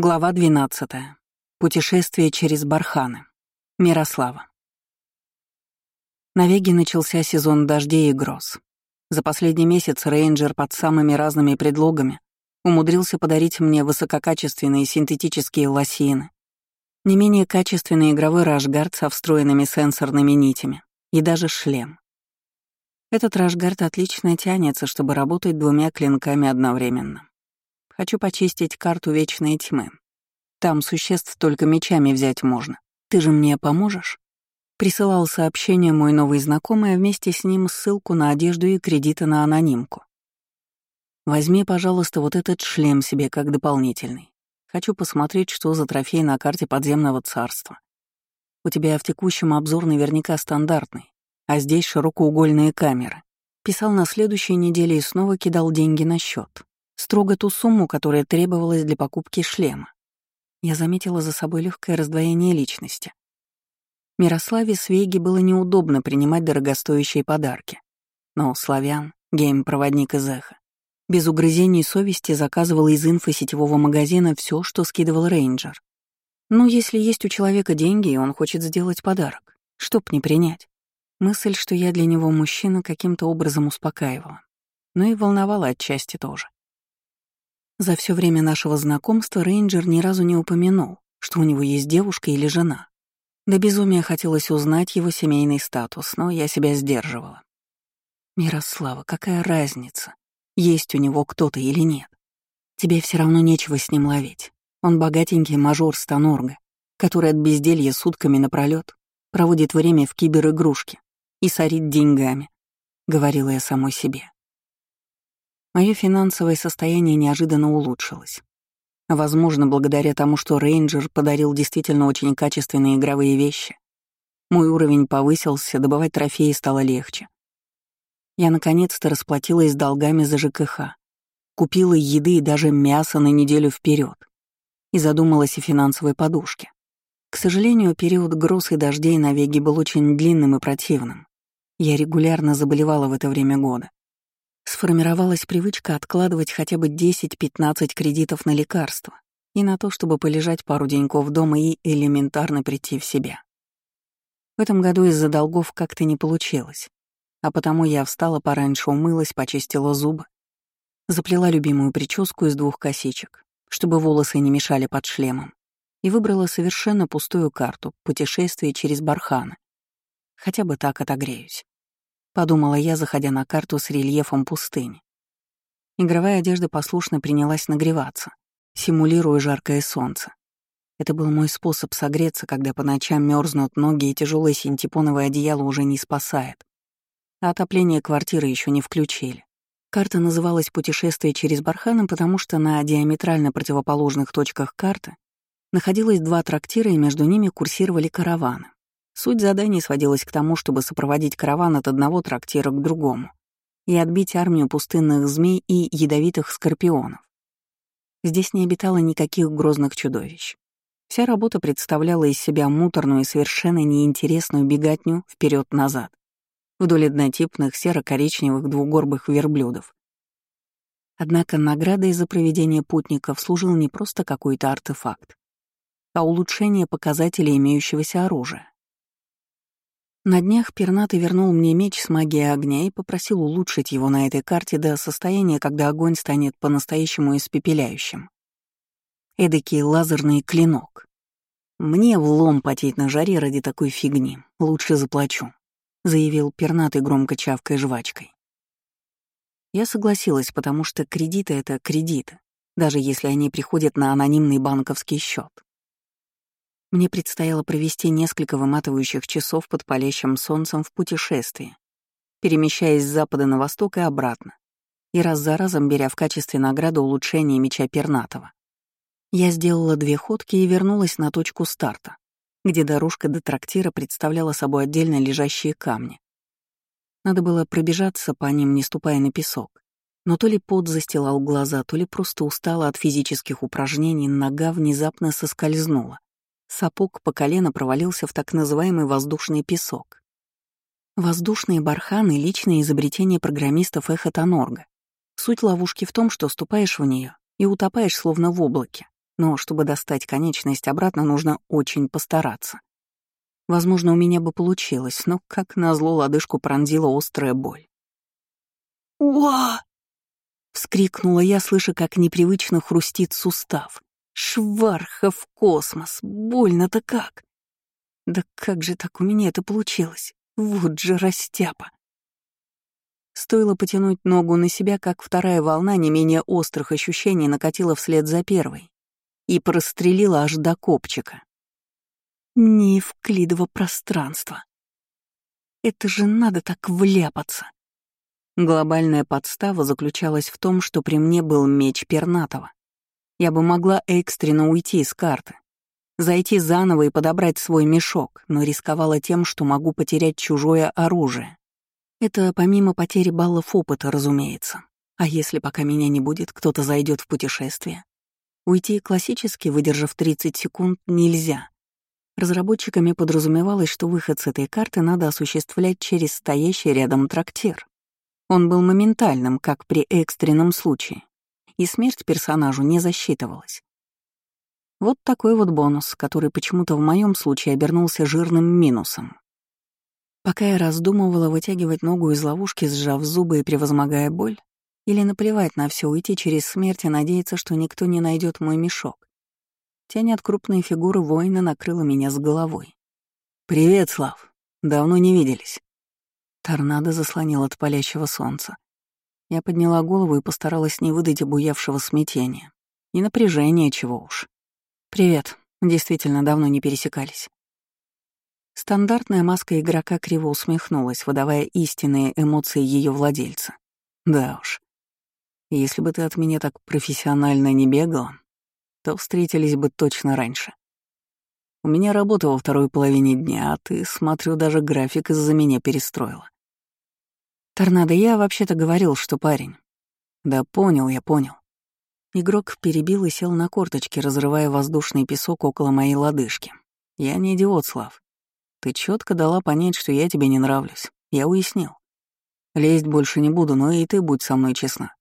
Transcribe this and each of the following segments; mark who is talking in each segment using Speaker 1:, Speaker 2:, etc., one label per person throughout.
Speaker 1: Глава 12. Путешествие через барханы. Мирослава. На Веге начался сезон дождей и гроз. За последний месяц рейнджер под самыми разными предлогами умудрился подарить мне высококачественные синтетические лосины, не менее качественный игровой рашгард со встроенными сенсорными нитями и даже шлем. Этот рашгард отлично тянется, чтобы работать двумя клинками одновременно. Хочу почистить карту Вечной Тьмы. Там существ только мечами взять можно. Ты же мне поможешь?» Присылал сообщение мой новый знакомый, а вместе с ним ссылку на одежду и кредиты на анонимку. «Возьми, пожалуйста, вот этот шлем себе как дополнительный. Хочу посмотреть, что за трофей на карте подземного царства. У тебя в текущем обзор наверняка стандартный, а здесь широкоугольные камеры. Писал на следующей неделе и снова кидал деньги на счет строго ту сумму, которая требовалась для покупки шлема. Я заметила за собой легкое раздвоение личности. Мирославе Свеге было неудобно принимать дорогостоящие подарки. Но славян, гейм-проводник из Эха, без угрызений совести заказывал из инфосетевого магазина все, что скидывал рейнджер. Ну, если есть у человека деньги, и он хочет сделать подарок, чтоб не принять. Мысль, что я для него мужчина, каким-то образом успокаивала. Но и волновала отчасти тоже. За все время нашего знакомства рейнджер ни разу не упомянул, что у него есть девушка или жена. До безумия хотелось узнать его семейный статус, но я себя сдерживала. Мирослава, какая разница, есть у него кто-то или нет? Тебе все равно нечего с ним ловить. Он богатенький мажор Станорга, который от безделья сутками напролет проводит время в киберигрушке и сорит деньгами, — говорила я самой себе. Мое финансовое состояние неожиданно улучшилось. Возможно, благодаря тому, что рейнджер подарил действительно очень качественные игровые вещи. Мой уровень повысился, добывать трофеи стало легче. Я наконец-то расплатилась с долгами за ЖКХ, купила еды и даже мясо на неделю вперед и задумалась о финансовой подушке. К сожалению, период гроз и дождей на Веге был очень длинным и противным. Я регулярно заболевала в это время года. Сформировалась привычка откладывать хотя бы 10-15 кредитов на лекарства и на то, чтобы полежать пару деньков дома и элементарно прийти в себя. В этом году из-за долгов как-то не получилось, а потому я встала пораньше, умылась, почистила зубы, заплела любимую прическу из двух косичек, чтобы волосы не мешали под шлемом, и выбрала совершенно пустую карту «Путешествие через Барханы». Хотя бы так отогреюсь подумала я, заходя на карту с рельефом пустыни. Игровая одежда послушно принялась нагреваться, симулируя жаркое солнце. Это был мой способ согреться, когда по ночам мерзнут ноги и тяжелое синтепоновое одеяло уже не спасает. А отопление квартиры еще не включили. Карта называлась «Путешествие через Барханы», потому что на диаметрально противоположных точках карты находилось два трактира, и между ними курсировали караваны. Суть заданий сводилась к тому, чтобы сопроводить караван от одного трактира к другому и отбить армию пустынных змей и ядовитых скорпионов. Здесь не обитало никаких грозных чудовищ. Вся работа представляла из себя муторную и совершенно неинтересную беготню вперед назад вдоль однотипных серо-коричневых двугорбых верблюдов. Однако наградой за проведение путников служил не просто какой-то артефакт, а улучшение показателей имеющегося оружия. На днях пернатый вернул мне меч с магией огня и попросил улучшить его на этой карте до состояния, когда огонь станет по-настоящему испепеляющим. Эдакий лазерный клинок. Мне влом потеть на жаре ради такой фигни. Лучше заплачу, заявил пернатый громко чавкой жвачкой. Я согласилась, потому что кредиты — это кредиты, даже если они приходят на анонимный банковский счет. Мне предстояло провести несколько выматывающих часов под палящим солнцем в путешествии, перемещаясь с запада на восток и обратно, и раз за разом беря в качестве награды улучшение меча Пернатова. Я сделала две ходки и вернулась на точку старта, где дорожка до трактира представляла собой отдельно лежащие камни. Надо было пробежаться по ним, не ступая на песок. Но то ли пот застилал глаза, то ли просто устала от физических упражнений, нога внезапно соскользнула. Сапог по колено провалился в так называемый воздушный песок. Воздушные барханы — личное изобретение программистов Эхотонорга. Суть ловушки в том, что ступаешь в нее и утопаешь словно в облаке, Но чтобы достать конечность обратно, нужно очень постараться. Возможно, у меня бы получилось, но как назло лодыжку пронзила острая боль. «Уа!» — вскрикнула я, слыша, как непривычно хрустит сустав. «Шварха в космос! Больно-то как!» «Да как же так у меня это получилось? Вот же растяпа!» Стоило потянуть ногу на себя, как вторая волна не менее острых ощущений накатила вслед за первой и прострелила аж до копчика. Неевклидово пространство. Это же надо так вляпаться. Глобальная подстава заключалась в том, что при мне был меч Пернатова. Я бы могла экстренно уйти из карты, зайти заново и подобрать свой мешок, но рисковала тем, что могу потерять чужое оружие. Это помимо потери баллов опыта, разумеется. А если пока меня не будет, кто-то зайдет в путешествие? Уйти классически, выдержав 30 секунд, нельзя. Разработчиками подразумевалось, что выход с этой карты надо осуществлять через стоящий рядом трактир. Он был моментальным, как при экстренном случае, и смерть персонажу не засчитывалась. Вот такой вот бонус, который почему-то в моем случае обернулся жирным минусом. Пока я раздумывала вытягивать ногу из ловушки, сжав зубы и превозмогая боль, или наплевать на все, уйти через смерть и надеяться, что никто не найдет мой мешок. Тень от крупной фигуры воина накрыла меня с головой. «Привет, Слав. Давно не виделись». Торнадо заслонил от палящего солнца. Я подняла голову и постаралась не выдать обуявшего смятения. И напряжения, чего уж. «Привет. Действительно, давно не пересекались». Стандартная маска игрока криво усмехнулась, выдавая истинные эмоции ее владельца. Да уж. Если бы ты от меня так профессионально не бегал, то встретились бы точно раньше. У меня работа во второй половине дня, а ты, смотрю, даже график из-за меня перестроила. «Торнадо, я вообще-то говорил, что парень». «Да понял, я понял». Игрок перебил и сел на корточки, разрывая воздушный песок около моей лодыжки. «Я не идиот, Слав. Ты четко дала понять, что я тебе не нравлюсь. Я уяснил. Лезть больше не буду, но и ты будь со мной честна.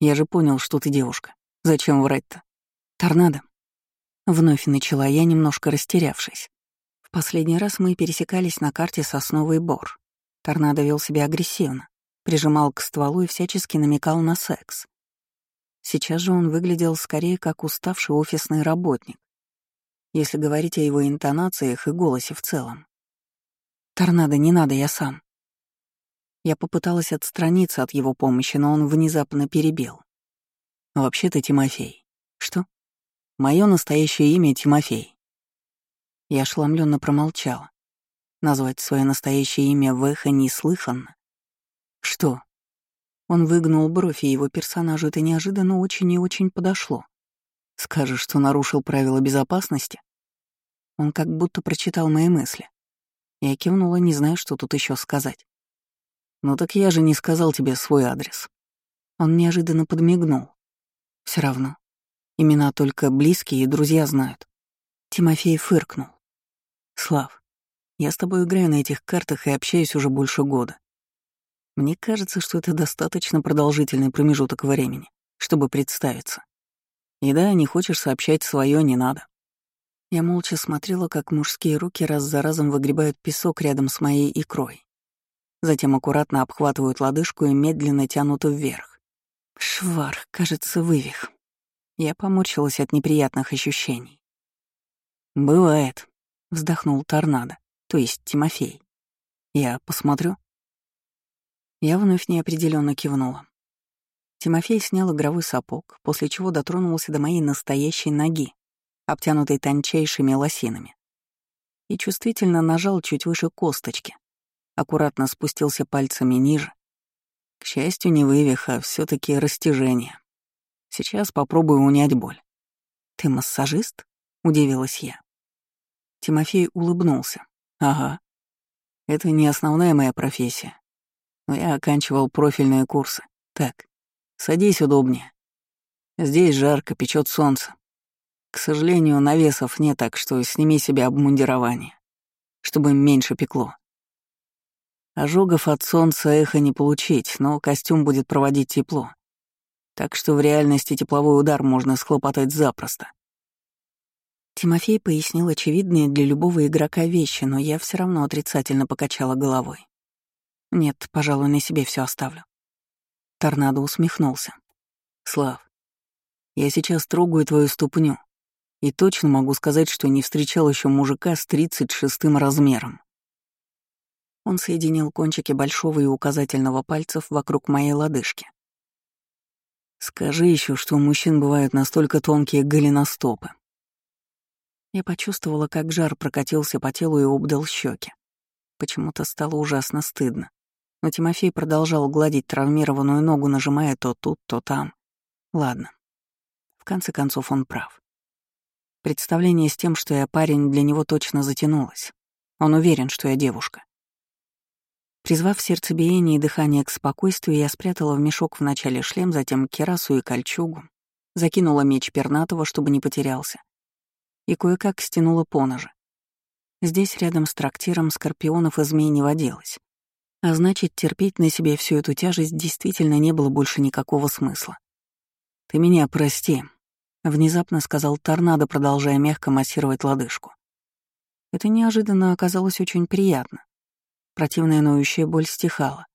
Speaker 1: Я же понял, что ты девушка. Зачем врать-то? Торнадо». Вновь начала я, немножко растерявшись. В последний раз мы пересекались на карте Сосновый Бор. Торнадо вел себя агрессивно, прижимал к стволу и всячески намекал на секс. Сейчас же он выглядел скорее как уставший офисный работник, если говорить о его интонациях и голосе в целом. «Торнадо, не надо, я сам». Я попыталась отстраниться от его помощи, но он внезапно перебил. «Вообще-то Тимофей». «Что?» Мое настоящее имя Тимофей». Я ошеломленно промолчала. Назвать свое настоящее имя в эхо неслыханно. Что? Он выгнул бровь, и его персонажу это неожиданно очень и очень подошло. Скажешь, что нарушил правила безопасности? Он как будто прочитал мои мысли. Я кивнула, не зная, что тут еще сказать. «Ну так я же не сказал тебе свой адрес». Он неожиданно подмигнул. Все равно. Имена только близкие и друзья знают. Тимофей фыркнул. «Слав, я с тобой играю на этих картах и общаюсь уже больше года. Мне кажется, что это достаточно продолжительный промежуток времени, чтобы представиться. И да, не хочешь сообщать свое, не надо. Я молча смотрела, как мужские руки раз за разом выгребают песок рядом с моей икрой. Затем аккуратно обхватывают лодыжку и медленно тянут вверх. Шварх, кажется, вывих. Я поморщилась от неприятных ощущений. «Бывает», — вздохнул торнадо то есть Тимофей. Я посмотрю. Я вновь неопределенно кивнула. Тимофей снял игровой сапог, после чего дотронулся до моей настоящей ноги, обтянутой тончайшими лосинами, и чувствительно нажал чуть выше косточки, аккуратно спустился пальцами ниже. К счастью, не вывих, а все таки растяжение. Сейчас попробую унять боль. «Ты массажист?» — удивилась я. Тимофей улыбнулся. Ага. Это не основная моя профессия. Но я оканчивал профильные курсы. Так, садись удобнее. Здесь жарко, печет солнце. К сожалению, навесов нет, так что сними себе обмундирование, чтобы меньше пекло. Ожогов от солнца эхо не получить, но костюм будет проводить тепло. Так что в реальности тепловой удар можно схлопотать запросто. Тимофей пояснил очевидные для любого игрока вещи, но я все равно отрицательно покачала головой. Нет, пожалуй, на себе все оставлю. Торнадо усмехнулся. Слав, я сейчас трогаю твою ступню, и точно могу сказать, что не встречал еще мужика с тридцать шестым размером. Он соединил кончики большого и указательного пальцев вокруг моей лодыжки. Скажи еще, что у мужчин бывают настолько тонкие голеностопы. Я почувствовала, как жар прокатился по телу и обдал щеки. Почему-то стало ужасно стыдно. Но Тимофей продолжал гладить травмированную ногу, нажимая то тут, то там. Ладно. В конце концов, он прав. Представление с тем, что я парень, для него точно затянулось. Он уверен, что я девушка. Призвав сердцебиение и дыхание к спокойствию, я спрятала в мешок вначале шлем, затем кирасу и кольчугу, закинула меч пернатого, чтобы не потерялся, и кое-как стянула поножи. Здесь, рядом с трактиром, скорпионов и змей не водилось. А значит, терпеть на себе всю эту тяжесть действительно не было больше никакого смысла. «Ты меня прости», — внезапно сказал торнадо, продолжая мягко массировать лодыжку. Это неожиданно оказалось очень приятно. Противная ноющая боль стихала.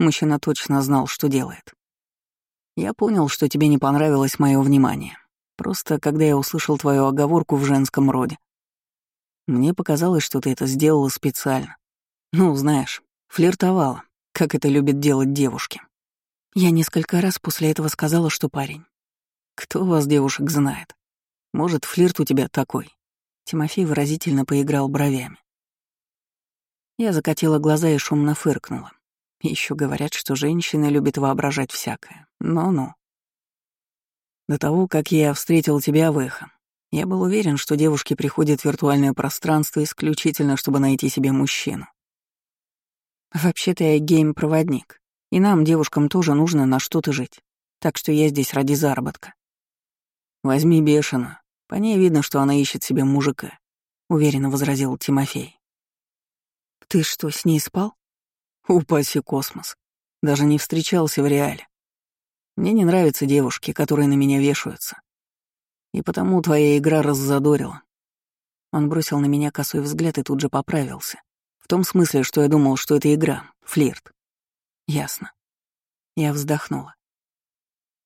Speaker 1: Мужчина точно знал, что делает. «Я понял, что тебе не понравилось мое внимание. Просто когда я услышал твою оговорку в женском роде. Мне показалось, что ты это сделала специально. Ну, знаешь, флиртовала, как это любят делать девушки. Я несколько раз после этого сказала, что парень. Кто вас, девушек, знает? Может, флирт у тебя такой? Тимофей выразительно поиграл бровями. Я закатила глаза и шумно фыркнула. Еще говорят, что женщины любят воображать всякое. Ну-ну. До того, как я встретил тебя в эхо, я был уверен, что девушки приходят в виртуальное пространство исключительно, чтобы найти себе мужчину. Вообще-то я гейм-проводник, и нам, девушкам, тоже нужно на что-то жить, так что я здесь ради заработка. Возьми бешеную, по ней видно, что она ищет себе мужика, — уверенно возразил Тимофей. «Ты что, с ней спал?» «Упаси космос. Даже не встречался в реале. Мне не нравятся девушки, которые на меня вешаются. И потому твоя игра раззадорила. Он бросил на меня косой взгляд и тут же поправился. В том смысле, что я думал, что это игра, флирт. Ясно. Я вздохнула.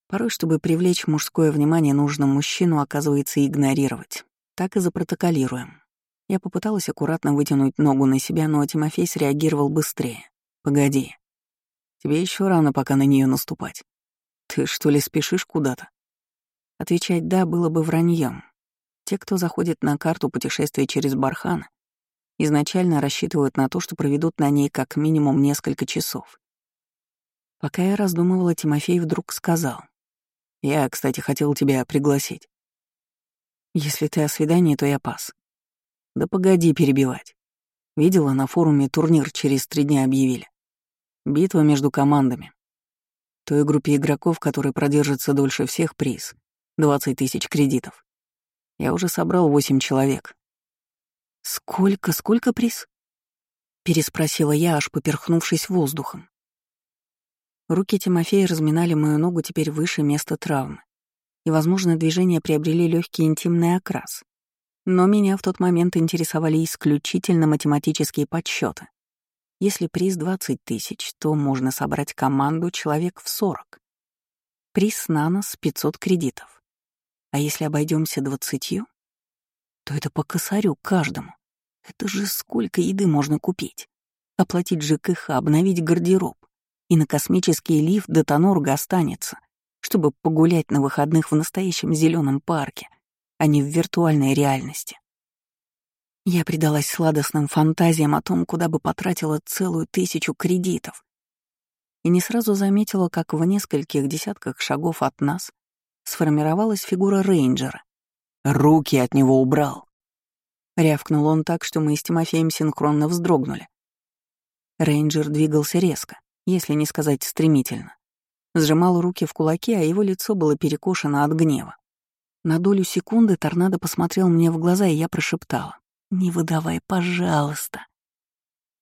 Speaker 1: Порой, чтобы привлечь мужское внимание, нужно мужчину, оказывается, игнорировать. Так и запротоколируем. Я попыталась аккуратно вытянуть ногу на себя, но Тимофей среагировал быстрее. «Погоди. Тебе еще рано пока на нее наступать. Ты что ли спешишь куда-то?» Отвечать «да» было бы враньем. Те, кто заходит на карту путешествия через Бархан, изначально рассчитывают на то, что проведут на ней как минимум несколько часов. Пока я раздумывала, Тимофей вдруг сказал. «Я, кстати, хотел тебя пригласить. Если ты о свидании, то я пас. Да погоди перебивать. Видела, на форуме турнир через три дня объявили. Битва между командами. Той группе игроков, которые продержатся дольше всех, приз. 20 тысяч кредитов. Я уже собрал 8 человек. «Сколько, сколько приз?» Переспросила я, аж поперхнувшись воздухом. Руки Тимофея разминали мою ногу теперь выше места травмы, и, возможно, движения приобрели легкий интимный окрас. Но меня в тот момент интересовали исключительно математические подсчеты. Если приз 20 тысяч, то можно собрать команду человек в 40. Приз на нас 500 кредитов. А если обойдемся двадцатью, то это по косарю каждому. Это же сколько еды можно купить? Оплатить ЖКХ, обновить гардероб. И на космический лифт до Тонорга останется, чтобы погулять на выходных в настоящем зеленом парке — а не в виртуальной реальности. Я предалась сладостным фантазиям о том, куда бы потратила целую тысячу кредитов. И не сразу заметила, как в нескольких десятках шагов от нас сформировалась фигура рейнджера. «Руки от него убрал!» Рявкнул он так, что мы с Тимофеем синхронно вздрогнули. Рейнджер двигался резко, если не сказать стремительно. Сжимал руки в кулаки, а его лицо было перекошено от гнева. На долю секунды торнадо посмотрел мне в глаза, и я прошептала. «Не выдавай, пожалуйста».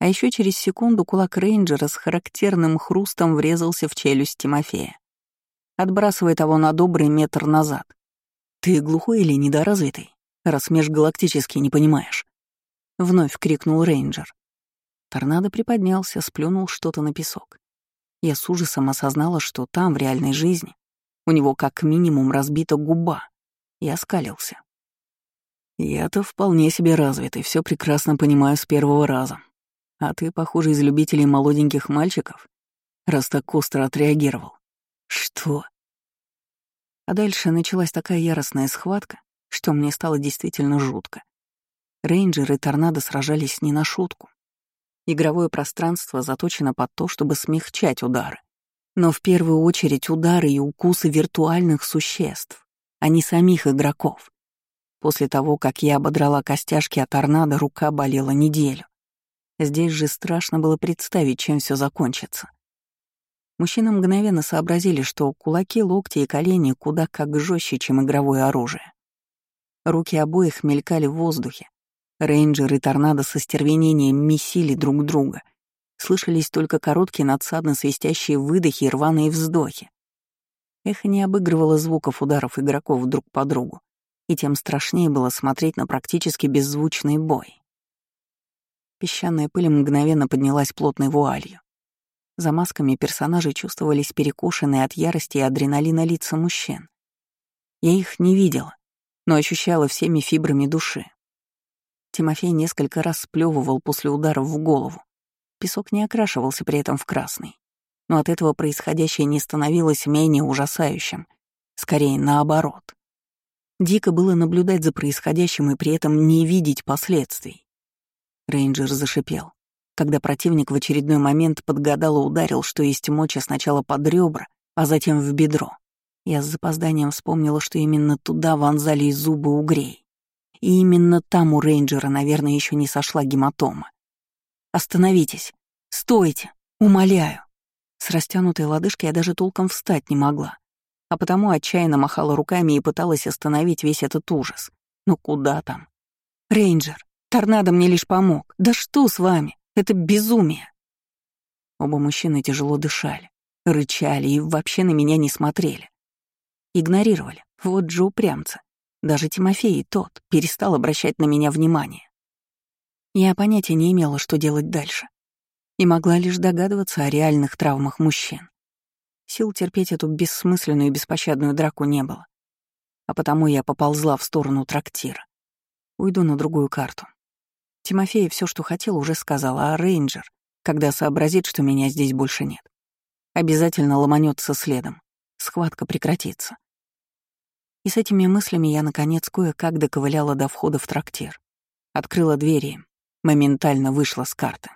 Speaker 1: А еще через секунду кулак рейнджера с характерным хрустом врезался в челюсть Тимофея, отбрасывая того на добрый метр назад. «Ты глухой или недоразвитый?» раз межгалактический не понимаешь?» Вновь крикнул рейнджер. Торнадо приподнялся, сплюнул что-то на песок. Я с ужасом осознала, что там, в реальной жизни, у него как минимум разбита губа, и оскалился. «Я-то вполне себе развит и все прекрасно понимаю с первого раза. А ты, похоже, из любителей молоденьких мальчиков, раз так остро отреагировал. Что?» А дальше началась такая яростная схватка, что мне стало действительно жутко. Рейнджеры и торнадо сражались не на шутку. Игровое пространство заточено под то, чтобы смягчать удары. Но в первую очередь удары и укусы виртуальных существ, а не самих игроков. После того, как я ободрала костяшки от торнадо, рука болела неделю. Здесь же страшно было представить, чем все закончится. Мужчины мгновенно сообразили, что кулаки, локти и колени куда как жестче, чем игровое оружие. Руки обоих мелькали в воздухе. Рейнджер и торнадо со стервенением месили друг друга. Слышались только короткие надсадно свистящие выдохи и рваные вздохи. Эхо не обыгрывало звуков ударов игроков друг по другу, и тем страшнее было смотреть на практически беззвучный бой. Песчаная пыль мгновенно поднялась плотной вуалью. За масками персонажей чувствовались перекошенные от ярости и адреналина лица мужчин. Я их не видела, но ощущала всеми фибрами души. Тимофей несколько раз сплевывал после ударов в голову. Песок не окрашивался при этом в красный. Но от этого происходящее не становилось менее ужасающим. Скорее, наоборот. Дико было наблюдать за происходящим и при этом не видеть последствий. Рейнджер зашипел когда противник в очередной момент подгадал и ударил, что есть мочи сначала под ребра, а затем в бедро. Я с запозданием вспомнила, что именно туда вонзали зубы угрей. И именно там у рейнджера, наверное, еще не сошла гематома. «Остановитесь! Стойте! Умоляю!» С растянутой лодыжкой я даже толком встать не могла, а потому отчаянно махала руками и пыталась остановить весь этот ужас. Но куда там? «Рейнджер, торнадо мне лишь помог. Да что с вами? Это безумие. Оба мужчины тяжело дышали, рычали и вообще на меня не смотрели. Игнорировали. Вот же упрямцы. Даже Тимофей и тот перестал обращать на меня внимание. Я понятия не имела, что делать дальше. И могла лишь догадываться о реальных травмах мужчин. Сил терпеть эту бессмысленную и беспощадную драку не было. А потому я поползла в сторону трактира. Уйду на другую карту. Тимофей все, что хотел, уже сказал, а рейнджер, когда сообразит, что меня здесь больше нет, обязательно ломанется следом. Схватка прекратится. И с этими мыслями я, наконец, кое-как доковыляла до входа в трактир. Открыла двери, моментально вышла с карты.